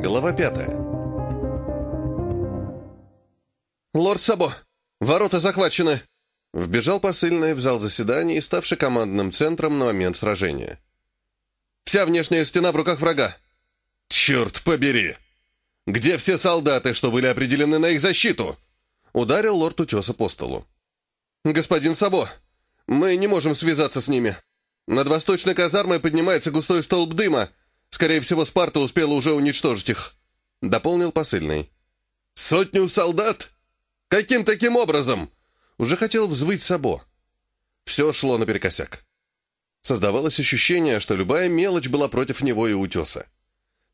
Глава пятая. «Лорд Сабо! Ворота захвачены!» Вбежал посыльный в зал заседаний, ставший командным центром на момент сражения. «Вся внешняя стена в руках врага!» «Черт побери! Где все солдаты, что были определены на их защиту?» Ударил лорд Утеса по столу. «Господин Сабо, мы не можем связаться с ними. Над восточной казармой поднимается густой столб дыма. Скорее всего, Спарта успела уже уничтожить их», — дополнил посыльный. «Сотню солдат? Каким таким образом?» Уже хотел взвыть Сабо. Все шло наперекосяк. Создавалось ощущение, что любая мелочь была против него и утеса.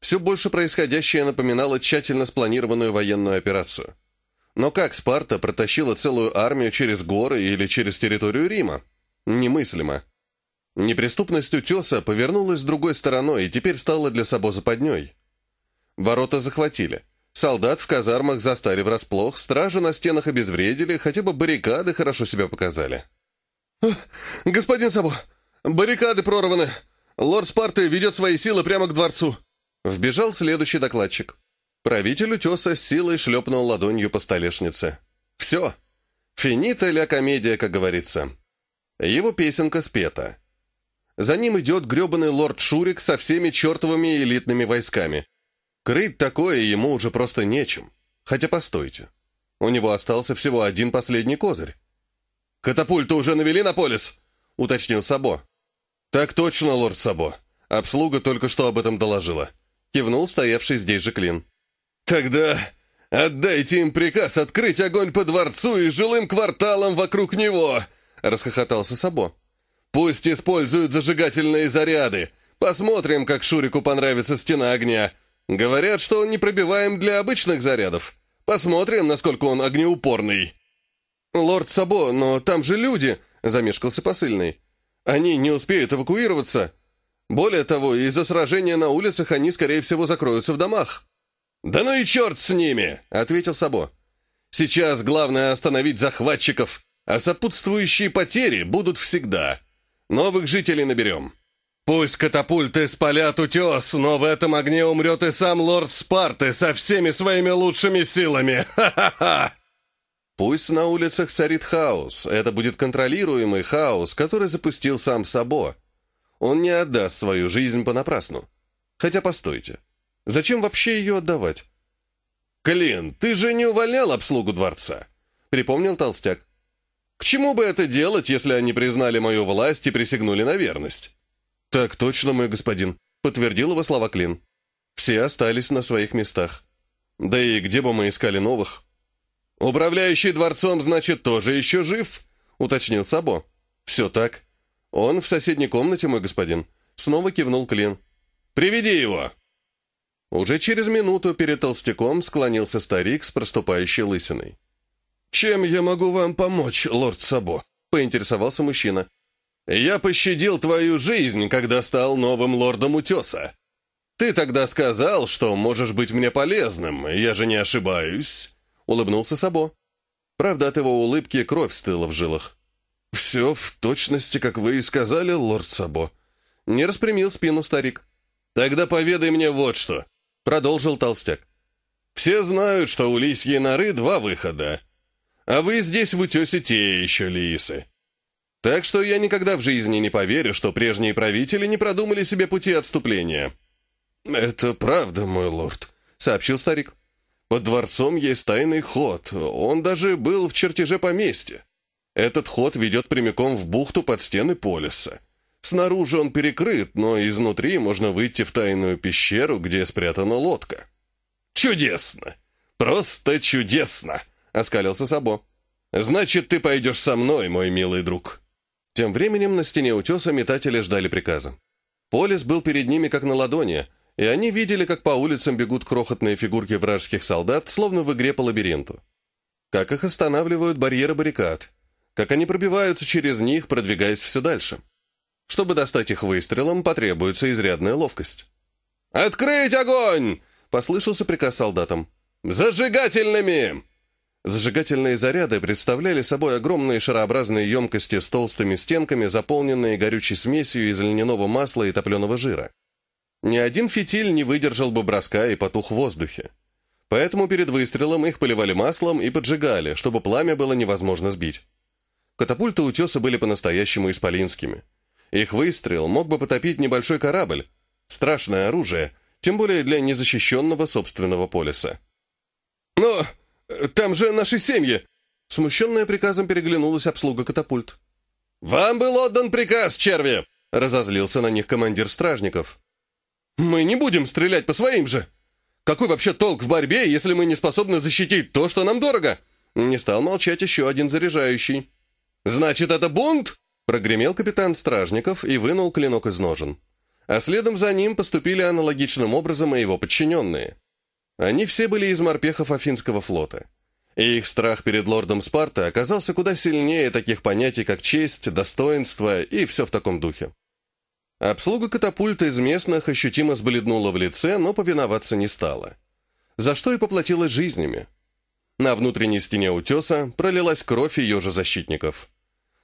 Все больше происходящее напоминало тщательно спланированную военную операцию. Но как Спарта протащила целую армию через горы или через территорию Рима? Немыслимо. Неприступность утеса повернулась с другой стороной и теперь стала для Сабо западней. Ворота захватили. Солдат в казармах застали врасплох, стражи на стенах обезвредили, хотя бы баррикады хорошо себя показали. «Господин Сабо, баррикады прорваны! Лорд Спарты ведет свои силы прямо к дворцу!» Вбежал следующий докладчик. Правитель утеса с силой шлепнул ладонью по столешнице. «Все! Финита ля комедия, как говорится. Его песенка спета. За ним идет гребаный лорд Шурик со всеми чертовыми элитными войсками. Крыть такое ему уже просто нечем. Хотя постойте. У него остался всего один последний козырь. «Катапульту уже навели на полис?» — уточнил Сабо. «Так точно, лорд Сабо. Обслуга только что об этом доложила». Кивнул стоявший здесь же Клин. «Тогда отдайте им приказ открыть огонь по дворцу и жилым кварталам вокруг него!» — расхохотался Сабо. «Пусть используют зажигательные заряды. Посмотрим, как Шурику понравится стена огня. Говорят, что он непробиваем для обычных зарядов. Посмотрим, насколько он огнеупорный». «Лорд Сабо, но там же люди!» — замешкался посыльный. «Они не успеют эвакуироваться. Более того, из-за сражения на улицах они, скорее всего, закроются в домах». «Да ну и черт с ними!» — ответил Сабо. «Сейчас главное остановить захватчиков, а сопутствующие потери будут всегда. Новых жителей наберем». «Пусть катапульты спалят утес, но в этом огне умрет и сам лорд Спарты со всеми своими лучшими силами! Ха-ха-ха!» Пусть на улицах царит хаос, это будет контролируемый хаос, который запустил сам Сабо. Он не отдаст свою жизнь понапрасну. Хотя постойте, зачем вообще ее отдавать? «Клин, ты же не увольнял обслугу дворца?» — припомнил Толстяк. «К чему бы это делать, если они признали мою власть и присягнули на верность?» «Так точно, мой господин», — подтвердил его слова Клин. «Все остались на своих местах. Да и где бы мы искали новых?» «Управляющий дворцом, значит, тоже еще жив?» — уточнил Сабо. «Все так. Он в соседней комнате, мой господин». Снова кивнул Клин. «Приведи его!» Уже через минуту перед толстяком склонился старик с проступающей лысиной. «Чем я могу вам помочь, лорд Сабо?» — поинтересовался мужчина. Я пощадил твою жизнь, когда стал новым лордом Утеса. Ты тогда сказал, что можешь быть мне полезным, я же не ошибаюсь», — улыбнулся Сабо. Правда, от его улыбки кровь стыла в жилах. «Все в точности, как вы и сказали, лорд Сабо». Не распрямил спину старик. «Тогда поведай мне вот что», — продолжил толстяк. «Все знают, что у лисьей норы два выхода. А вы здесь в утесе те еще лисы. Так что я никогда в жизни не поверю, что прежние правители не продумали себе пути отступления». «Это правда, мой лорд», — сообщил старик. «Под дворцом есть тайный ход. Он даже был в чертеже поместья. Этот ход ведет прямиком в бухту под стены полиса. Снаружи он перекрыт, но изнутри можно выйти в тайную пещеру, где спрятана лодка». «Чудесно! Просто чудесно!» — оскалился Сабо. «Значит, ты пойдешь со мной, мой милый друг». Тем временем на стене утеса метатели ждали приказа. Полис был перед ними как на ладони, и они видели, как по улицам бегут крохотные фигурки вражеских солдат, словно в игре по лабиринту. Как их останавливают барьеры баррикад, как они пробиваются через них, продвигаясь все дальше. Чтобы достать их выстрелом, потребуется изрядная ловкость. «Открыть огонь!» — послышался приказ солдатам. «Зажигательными!» Зажигательные заряды представляли собой огромные шарообразные емкости с толстыми стенками, заполненные горючей смесью из льняного масла и топленого жира. Ни один фитиль не выдержал бы броска и потух в воздухе. Поэтому перед выстрелом их поливали маслом и поджигали, чтобы пламя было невозможно сбить. Катапульты утеса были по-настоящему исполинскими. Их выстрел мог бы потопить небольшой корабль. Страшное оружие, тем более для незащищенного собственного полиса. «Но там же наши семьи!» Смущенная приказом переглянулась обслуга катапульт. «Вам был отдан приказ, черви!» — разозлился на них командир стражников. «Мы не будем стрелять по своим же! Какой вообще толк в борьбе, если мы не способны защитить то, что нам дорого?» Не стал молчать еще один заряжающий. «Значит, это бунт?» — прогремел капитан стражников и вынул клинок из ножен. А следом за ним поступили аналогичным образом и его подчиненные. Они все были из морпехов Афинского флота. И их страх перед лордом Спарта оказался куда сильнее таких понятий, как честь, достоинство и все в таком духе. Обслуга катапульта из местных ощутимо сбледнула в лице, но повиноваться не стала. За что и поплатилась жизнями. На внутренней стене утеса пролилась кровь ее же защитников.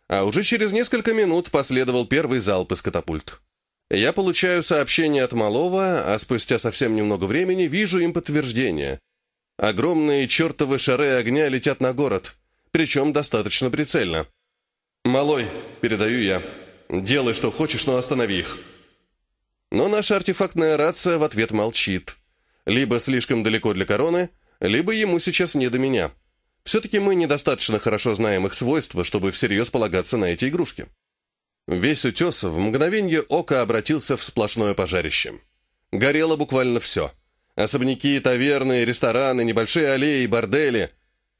А уже через несколько минут последовал первый залп из катапульт. Я получаю сообщение от Малова, а спустя совсем немного времени вижу им подтверждение. Огромные чертовы шары огня летят на город, причем достаточно прицельно. «Малой», — передаю я, Делай, что хочешь, но останови их». Но наша артефактная рация в ответ молчит. Либо слишком далеко для короны, либо ему сейчас не до меня. Все-таки мы недостаточно хорошо знаем их свойства, чтобы всерьез полагаться на эти игрушки. Весь утес в мгновенье ока обратился в сплошное пожарище. Горело буквально все. Особняки, таверны, рестораны, небольшие аллеи, бордели.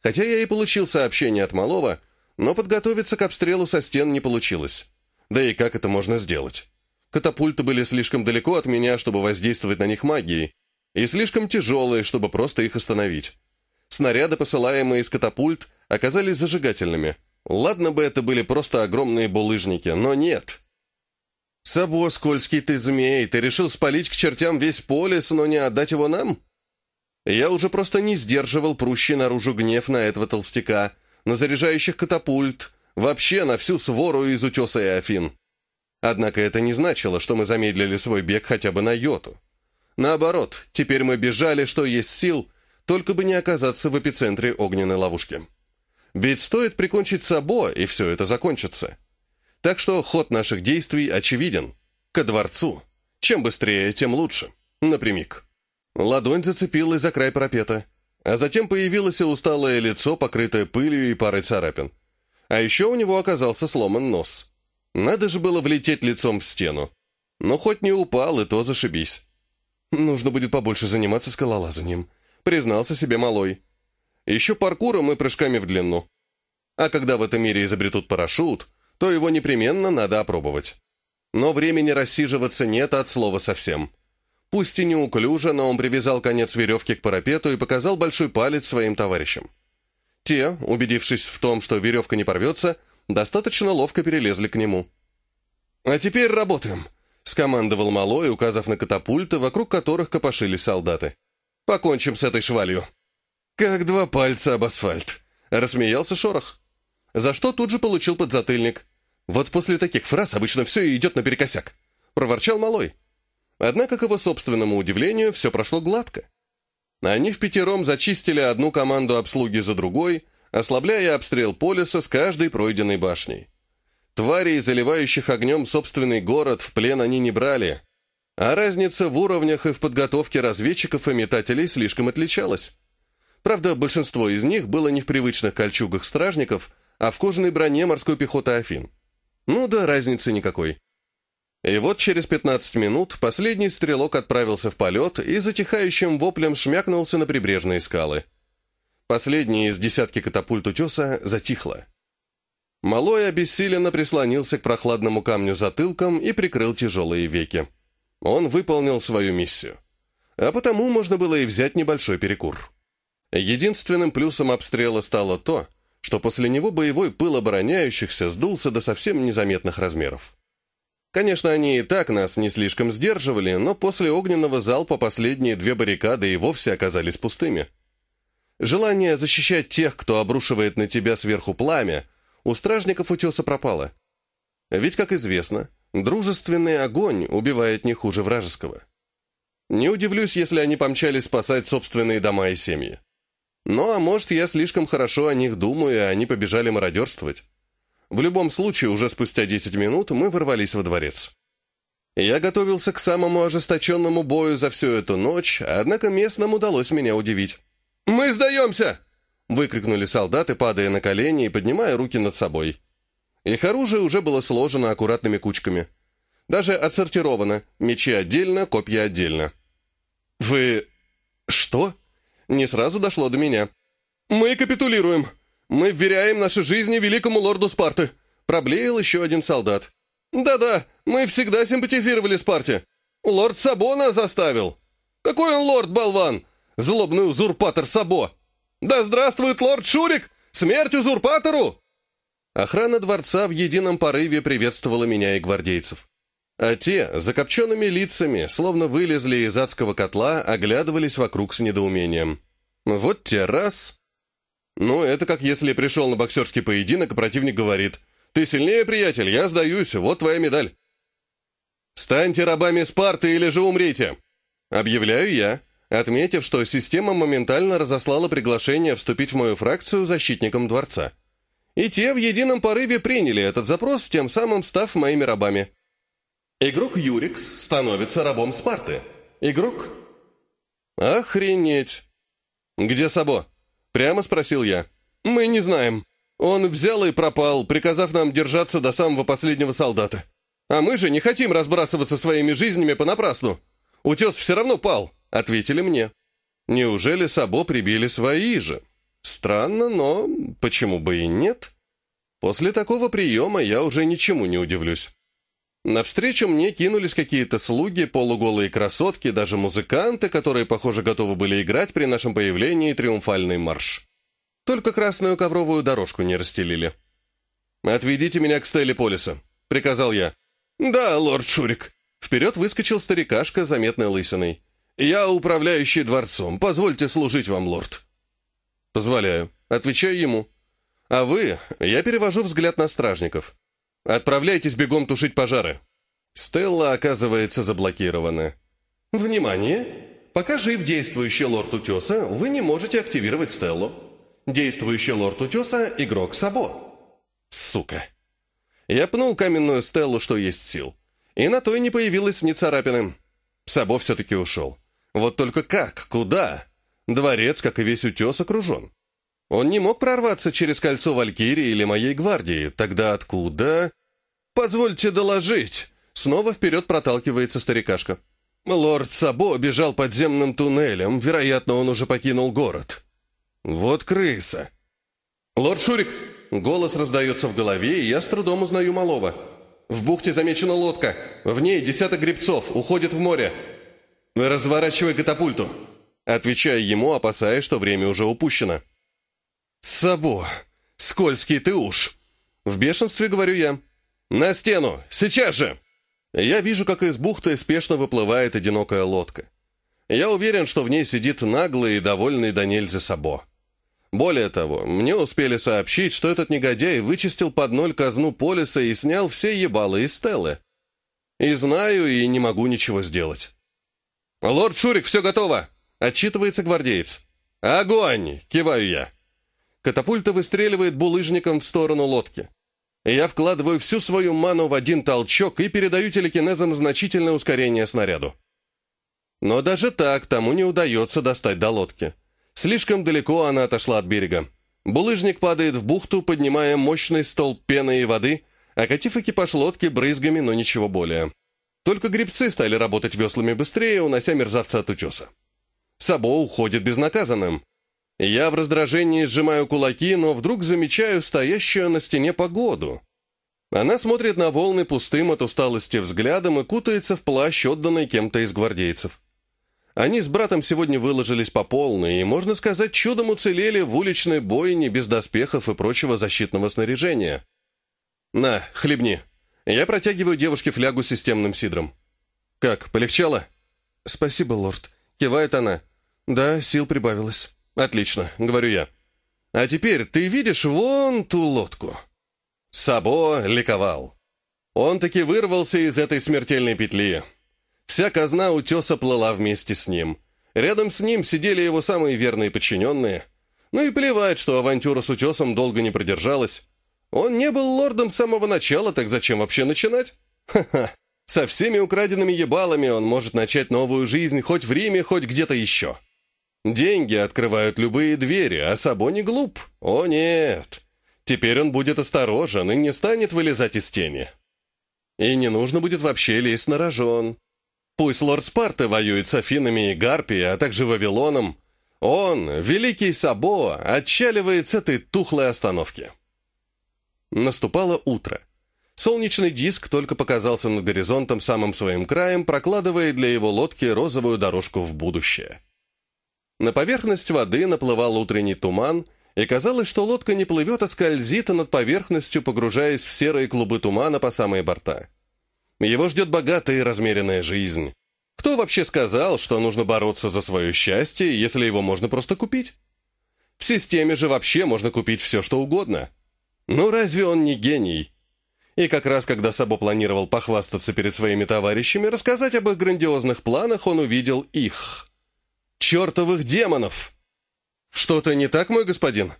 Хотя я и получил сообщение от Малова, но подготовиться к обстрелу со стен не получилось. Да и как это можно сделать? Катапульты были слишком далеко от меня, чтобы воздействовать на них магией, и слишком тяжелые, чтобы просто их остановить. Снаряды, посылаемые из катапульт, оказались зажигательными. Ладно бы это были просто огромные булыжники, но нет. «Сабо, скользкий ты змей, ты решил спалить к чертям весь полис, но не отдать его нам?» Я уже просто не сдерживал прущий наружу гнев на этого толстяка, на заряжающих катапульт, Вообще на всю свору из утеса и Афин. Однако это не значило, что мы замедлили свой бег хотя бы на йоту. Наоборот, теперь мы бежали, что есть сил, только бы не оказаться в эпицентре огненной ловушки. Ведь стоит прикончить Сабо, и все это закончится. Так что ход наших действий очевиден. Ко дворцу. Чем быстрее, тем лучше. Напрямик. Ладонь зацепилась за край парапета, а затем появилось усталое лицо, покрытое пылью и парой царапин. А еще у него оказался сломан нос. Надо же было влететь лицом в стену. Но хоть не упал, и то зашибись. Нужно будет побольше заниматься скалолазанием, признался себе малой. Еще паркуром и прыжками в длину. А когда в этом мире изобретут парашют, то его непременно надо опробовать. Но времени рассиживаться нет от слова совсем. Пусть и неуклюже, но он привязал конец веревки к парапету и показал большой палец своим товарищам. Те, убедившись в том, что веревка не порвется, достаточно ловко перелезли к нему. «А теперь работаем», — скомандовал Малой, указав на катапульты, вокруг которых копошились солдаты. «Покончим с этой швалью». «Как два пальца об асфальт», — рассмеялся Шорох. За что тут же получил подзатыльник. «Вот после таких фраз обычно все идет наперекосяк», — проворчал Малой. Однако, к его собственному удивлению, все прошло гладко. Они в пятером зачистили одну команду обслуги за другой, ослабляя обстрел полиса с каждой пройденной башней. Тварей, заливающих огнем собственный город, в плен они не брали, а разница в уровнях и в подготовке разведчиков и метателей слишком отличалась. Правда, большинство из них было не в привычных кольчугах стражников, а в кожаной броне морской пехоты Афин. Ну да, разницы никакой. И вот через 15 минут последний стрелок отправился в полет и затихающим воплем шмякнулся на прибрежные скалы. Последний из десятки катапульт утеса затихло. Малой обессиленно прислонился к прохладному камню затылком и прикрыл тяжелые веки. Он выполнил свою миссию. А потому можно было и взять небольшой перекур. Единственным плюсом обстрела стало то, что после него боевой пыл обороняющихся сдулся до совсем незаметных размеров. Конечно, они и так нас не слишком сдерживали, но после огненного залпа последние две баррикады и вовсе оказались пустыми. Желание защищать тех, кто обрушивает на тебя сверху пламя, у стражников утеса пропало. Ведь, как известно, дружественный огонь убивает не хуже вражеского. Не удивлюсь, если они помчались спасать собственные дома и семьи. Ну, а может, я слишком хорошо о них думаю, и они побежали мародерствовать. В любом случае, уже спустя 10 минут мы ворвались во дворец. Я готовился к самому ожесточенному бою за всю эту ночь, однако местным удалось меня удивить. «Мы сдаемся!» — выкрикнули солдаты, падая на колени и поднимая руки над собой. Их оружие уже было сложено аккуратными кучками. Даже отсортировано, мечи отдельно, копья отдельно. «Вы... что?» Не сразу дошло до меня. «Мы капитулируем. Мы вверяем наши жизни великому лорду Спарты», проблеял еще один солдат. «Да-да, мы всегда симпатизировали Спарте. Лорд Сабона заставил. Какой он лорд, болван? Злобный узурпатор Сабо. Да здравствует лорд Шурик! Смерть узурпатору!» Охрана дворца в едином порыве приветствовала меня и гвардейцев. А те, закопченными лицами, словно вылезли из адского котла, оглядывались вокруг с недоумением. Вот те раз... Ну, это как если пришел на боксерский поединок, и противник говорит, «Ты сильнее, приятель, я сдаюсь, вот твоя медаль». «Станьте рабами Спарты или же умрите!» Объявляю я, отметив, что система моментально разослала приглашение вступить в мою фракцию защитникам дворца. И те в едином порыве приняли этот запрос, тем самым став моими рабами. Игрок Юрикс становится рабом Спарты. Игрок... Охренеть! Где Сабо? Прямо спросил я. Мы не знаем. Он взял и пропал, приказав нам держаться до самого последнего солдата. А мы же не хотим разбрасываться своими жизнями понапрасну. Утес все равно пал, ответили мне. Неужели Сабо прибили свои же? Странно, но почему бы и нет? После такого приема я уже ничему не удивлюсь. Навстречу мне кинулись какие-то слуги, полуголые красотки, даже музыканты, которые, похоже, готовы были играть при нашем появлении триумфальный марш. Только красную ковровую дорожку не расстелили. «Отведите меня к Стелле Полиса», — приказал я. «Да, лорд Шурик». Вперед выскочил старикашка, заметной лысиной. «Я управляющий дворцом. Позвольте служить вам, лорд». «Позволяю». Отвечаю ему. «А вы...» Я перевожу взгляд на стражников. Отправляйтесь бегом тушить пожары. Стелла оказывается заблокирована. Внимание! Пока жив действующий лорд Утеса, вы не можете активировать Стеллу. Действующий лорд Утеса – игрок Сабо. Сука. Я пнул каменную Стеллу, что есть сил. И на той не появилось ни царапины. Сабо все-таки ушел. Вот только как? Куда? Дворец, как и весь утес, окружен. Он не мог прорваться через кольцо Валькирии или моей гвардии. Тогда откуда? «Позвольте доложить!» Снова вперед проталкивается старикашка. Лорд Сабо бежал подземным туннелем. Вероятно, он уже покинул город. Вот крыса. «Лорд Шурик!» Голос раздается в голове, и я с трудом узнаю малого. «В бухте замечена лодка. В ней десяток грибцов. Уходит в море. Разворачивай катапульту!» Отвечаю ему, опасаясь, что время уже упущено. «Сабо! Скользкий ты уж!» В бешенстве говорю я. «На стену! Сейчас же!» Я вижу, как из бухты спешно выплывает одинокая лодка. Я уверен, что в ней сидит наглый и довольный до нельзя Сабо. Более того, мне успели сообщить, что этот негодяй вычистил под ноль казну полиса и снял все ебалы из стелы. И знаю, и не могу ничего сделать. «Лорд Шурик, все готово!» — отчитывается гвардеец. «Огонь!» — киваю я. Катапульта выстреливает булыжником в сторону лодки. Я вкладываю всю свою ману в один толчок и передаю телекинезом значительное ускорение снаряду. Но даже так тому не удается достать до лодки. Слишком далеко она отошла от берега. Булыжник падает в бухту, поднимая мощный столб пены и воды, окатив экипаж лодки брызгами, но ничего более. Только грибцы стали работать веслами быстрее, унося мерзавца от утеса. Сабо уходит безнаказанным. Я в раздражении сжимаю кулаки, но вдруг замечаю стоящую на стене погоду. Она смотрит на волны пустым от усталости взглядом и кутается в плащ, отданный кем-то из гвардейцев. Они с братом сегодня выложились по полной и, можно сказать, чудом уцелели в уличной бойне без доспехов и прочего защитного снаряжения. «На, хлебни». Я протягиваю девушке флягу с системным сидром. «Как, полегчало?» «Спасибо, лорд», — кивает она. «Да, сил прибавилось». «Отлично», — говорю я. «А теперь ты видишь вон ту лодку?» Сабо ликовал. Он таки вырвался из этой смертельной петли. Вся казна утеса плыла вместе с ним. Рядом с ним сидели его самые верные подчиненные. Ну и плевать, что авантюра с утесом долго не продержалась. Он не был лордом с самого начала, так зачем вообще начинать? Ха-ха. Со всеми украденными ебалами он может начать новую жизнь хоть в Риме, хоть где-то еще. Деньги открывают любые двери, а Сабо не глуп. О нет. Теперь он будет осторожен и не станет вылезать из тени. И не нужно будет вообще лезть на рожон. Пусть лорд Спарты воюет с Афинами и Гарпией, а также Вавилоном. Он, великий Сабо, отчаливает с этой тухлой остановки. Наступало утро. Солнечный диск только показался над горизонтом самым своим краем, прокладывая для его лодки розовую дорожку в будущее. На поверхность воды наплывал утренний туман, и казалось, что лодка не плывет, а скользит над поверхностью, погружаясь в серые клубы тумана по самые борта. Его ждет богатая и размеренная жизнь. Кто вообще сказал, что нужно бороться за свое счастье, если его можно просто купить? В системе же вообще можно купить все, что угодно. Ну разве он не гений? И как раз когда Сабо планировал похвастаться перед своими товарищами, рассказать об их грандиозных планах, он увидел их. Чертовых демонов! «Что-то не так, мой господин?»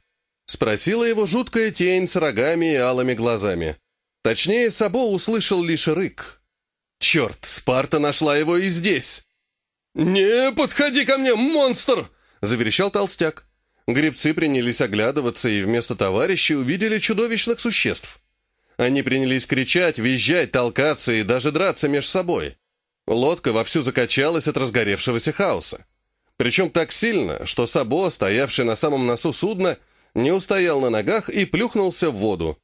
Спросила его жуткая тень с рогами и алыми глазами. Точнее, Сабо услышал лишь рык. «Черт, Спарта нашла его и здесь!» «Не подходи ко мне, монстр!» — заверещал толстяк. Гребцы принялись оглядываться и вместо товарищей увидели чудовищных существ. Они принялись кричать, визжать, толкаться и даже драться меж собой. Лодка вовсю закачалась от разгоревшегося хаоса. Причем так сильно, что Сабо, стоявший на самом носу судна, не устоял на ногах и плюхнулся в воду.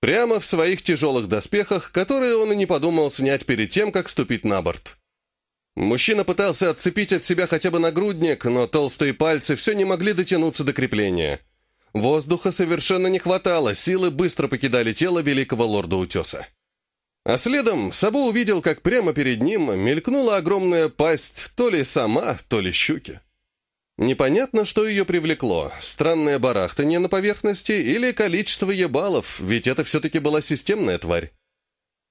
Прямо в своих тяжелых доспехах, которые он и не подумал снять перед тем, как ступить на борт. Мужчина пытался отцепить от себя хотя бы нагрудник, но толстые пальцы все не могли дотянуться до крепления. Воздуха совершенно не хватало, силы быстро покидали тело великого лорда Утеса. А следом Сабу увидел, как прямо перед ним мелькнула огромная пасть то ли сама, то ли щуки. Непонятно, что ее привлекло, странное барахтание на поверхности или количество ебалов, ведь это все-таки была системная тварь.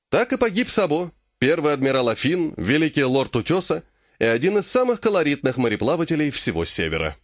Так и погиб Сабо, первый адмирал Афин, великий лорд Утеса и один из самых колоритных мореплавателей всего Севера.